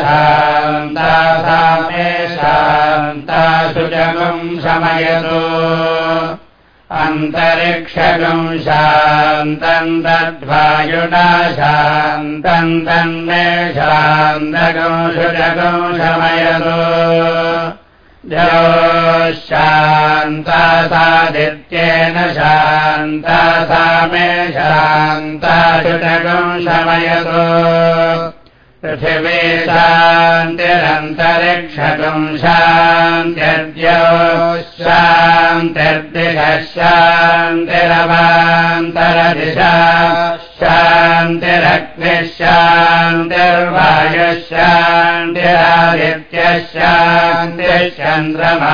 शान्ता सा मे शान्ता सुजगम् शमयतु। अन्तरिक्षगम् शान्तम् तद्वायुना शान्तम् तन्मे शान्तगम् सुजगम् शमयतु शान्ता सादित्येन शान्ता सा मे शान्ता शुनगम् शमयतु पृथिवी शान्तिरन्तरिक्षगम् शान्त्यद्य शान्तिर्दिशः शान्तिरवान्तरदिशा शान्तिरग्निः शान्तिर्वायुः शान्तिरादित्यः शान्तिः चन्द्रमा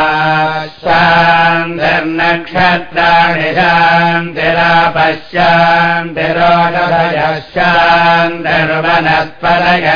शान्तिर्नक्षत्राणि शान्तिरापश्यान्तिरोगभयः शान्तिर्वनस्पतयः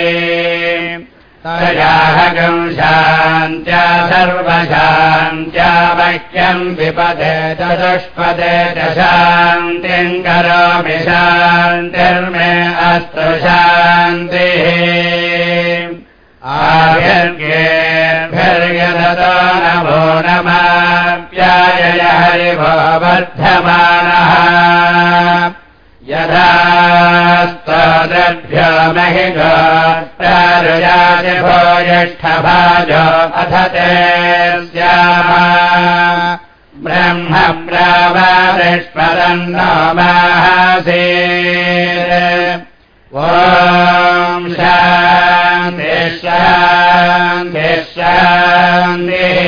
तयाहगम् शान्त्या सर्वशान्त्या वह्यम् विपदे चतुष्पदे च शान्तिम् करोमि शान्तिर्मे अस्तु शान्तिः। आर्यर्गेर्भिर्यदतो नमो नमाप्याय हरिभो वर्धमानः यथा स्तोद्भ्यो महि गोत्रारुजातिभो ज्येष्ठभाजो अथ ते स्यामा। ब्रह्म प्रावारिष्पदन्नो माहासे ॐ शान्ति शान्ति शान्तिः।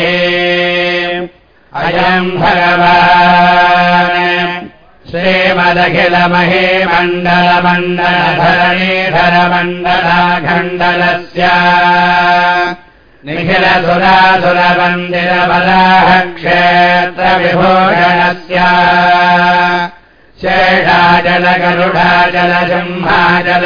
अयम् भगवान् श्रीमदखिलमहे मण्डलमण्डलधरणीधरमण्डलाखण्डलस्य। निखिलसुरासुरमन्दिरबलाः क्षेत्रविभूषणस्य शेषाजलगरुडाजलसिंहाजल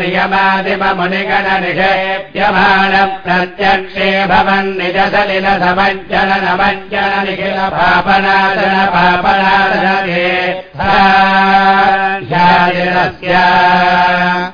नियमादिममुनिगण निषेप्यमाण प्रत्यक्षे भवन् निज निखिल पापनादन पापनादनस्य मुरारिसेवगजराधिवेदित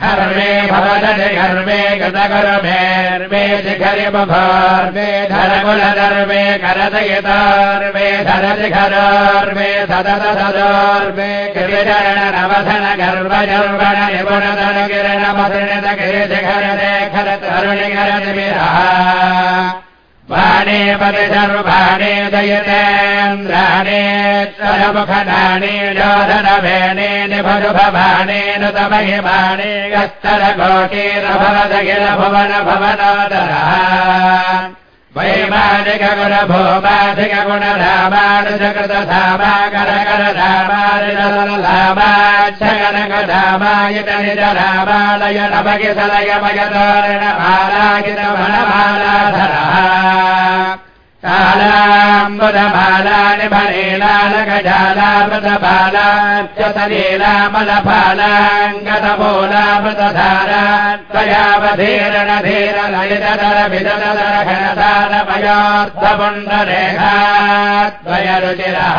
धर्मे भवदति गर्वे गतकर्मेर्वे शिखरिमभार्वे धरकुलधर्मे करदयितार्वे धरशिखरार्वे सदत सदार्वे शिखर गर्वजर्वण खर गिरणमसृणत गिरिशिखरदे खरतरुणिगरतिभिरः परिसर्वाणे दयतेन्द्राणे स्वरमुखदाणे जोधनभेणे निभुभवाणे नुतमहिमाणे गस्तरकोटीरभवदखिल भुवन भवनोदरः वैमानिकगुणभूमाधिकगुणधामानुजकृतधामारिलामाच्छगनकधामायित निजरामालय नभगिसलयमयतोरणमालागितमणमालाधरः कालाम्बुधमालानि भरेलालगजालामृतबालाच्युतलीलामलफालाङ्गतमूलामृतधारा त्वयावधीरणधीरललितधरविदधरघनसारपयोऽर्थपुण्डरेखा त्वयरुचिरः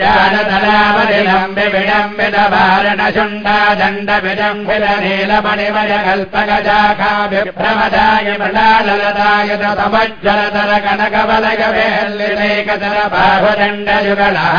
जानतलावलिलम्बि विडम्बित वारणशुण्डा दण्ड विजम्बित नीलमणिमय कल्पगजाखा विभ्रमदाय मृणाललदाय समज्जलतर कनकबलगवेल्लिलेकतर बाहुदण्डयुगलः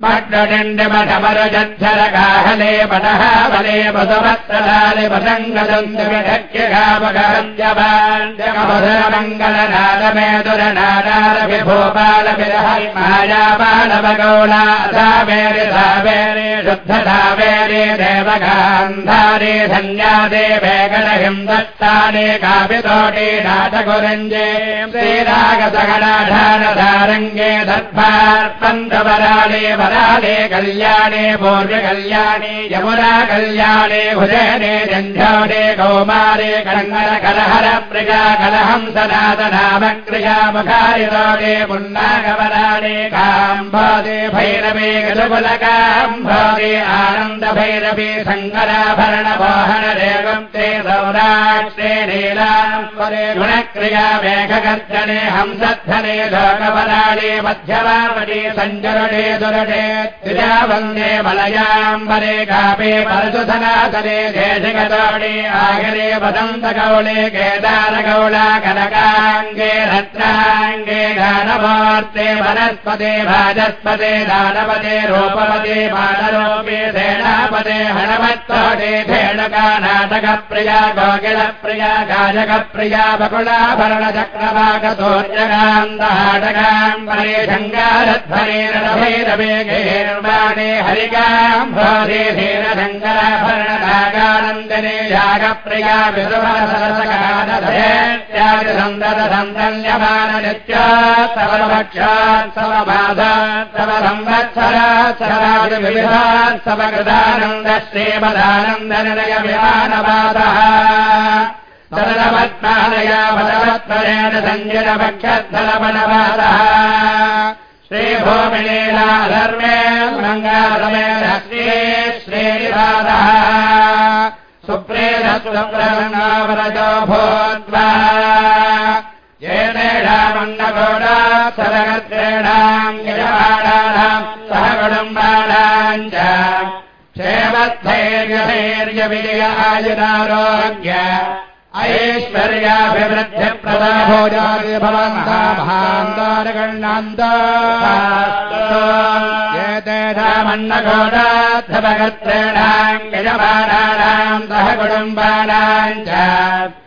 विविध भुवन भरिराखण्ड ब्रह्माण्ड मण्डल विचण्डिरः आर्यधुर्यानन्दार्य पवित्र खनित्र पादपात्रे कृत निज जुगगत व्रणकिट विभूषण बहल सोजित शतजन वत्सलदादिशयः ण्डमठमरजच्छरकाहले पटः बले सावेरि सावेरे शुद्धधावेरे देवगान्धारे धन्यादे वेगणहिं दत्ताने कापितोटे नाटकुरञ्जे श्रीरागसगणाढानधारङ्गे दर्भार्पन्तवराले वराले कल्याणे पूर्वकल्याणे यमुना कल्याणे भुजने जञ्झाने कौमारे कङ्गल कलहर प्रिया कलहं सनातनामक्रिया मुखारिरोगे पुन्नागवराणे काम्भादे भैरवे गजबुलकाम्भादे आनन्द भैरवे सङ्गराभरण वाहन रेगं ते सौराष्ट्रे नीलाम्बरे गुणक्रिया मेघगर्जने हंसध्वने लोकवराणे मध्यवामणे सञ्जरणे दुरणे त्रिजावन्दे मलयाम्बरे कापे परशुधनासने देशगतोणे आगरे वदन्तकौले केदारगौला कनकाङ्गे रत्नाङ्गे गानवार्ते वनस्पते भाजस्पते दानपदे रूपपदे बालरूपे सेनापदे हणवत्तोटे धेणुका नाटकप्रिया गोकिलप्रिया गाजकप्रिया बकुलाभरणचक्रवाकसोर्जगान्धाटकाम्बरे शङ्गारध्वरे रणभैरवेगेर्वाणे हरिकाम्भोधे धीर शङ्कराभरणनागानन्दने यागप्रिया विदुभरसरसगानधेत्यादि सन्दत समकृतानन्द श्रीमदानन्दनिलय विमानवासः सरलपद्मालया बलवत्परेण सञ्जनभक्षद्धलवनवासः श्रीभूमिलीला धर्मे मङ्गासमे श्री श्रीनिवासः सुप्रेदसुप्रसङ्गावरजो भूत्वा येतेषामन्नगोडा सरगत्रेणाम् यजमानानाम् सह कुटुम्बानाम् च क्षेमद्धैर्यधैर्यविजय आयुरारोग्य ऐश्वर्याभिवृद्धिप्रदा भोजादि भवन्ता भान्तारगण्णान्त एतेषामन्नघोडाद्धभगत्रेणाम् यजमानानाम् सह कुटुम्बानाम् च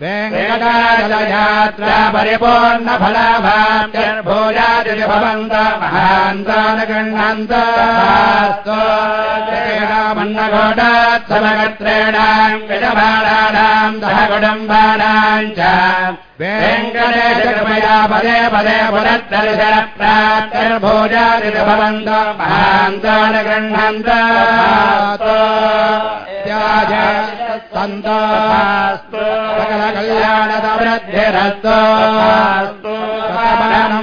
वेङ्कटाचलयात्रा परिपूर्णफलाभाभोजादि भवन्त महान्तानगण्णान्त मन्नघोडात्समगत्रेणाम् यजमानानाम् सह कुटुम्बानाम् च। वेङ्कटेशकृपया पदे पदे पुरद्दर्शन प्राप्तिर्भोजादि भवन्त महान्तान् गृह्णन्त त्याज सन्त सकलकल्याणदवृद्धिरस्तो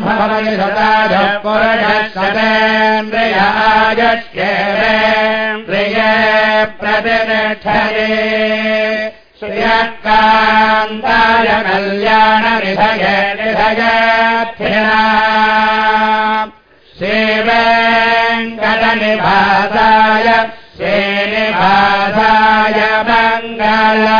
भवति पुरुषशतेन्द्रियायश्चेन्द्रिये प्रतिष्ठये श्रियकान्ताय कल्याणनिधय निधयथिणा श्रीवेङ्कटनिभासाय श्रीनिभासाय मङ्गला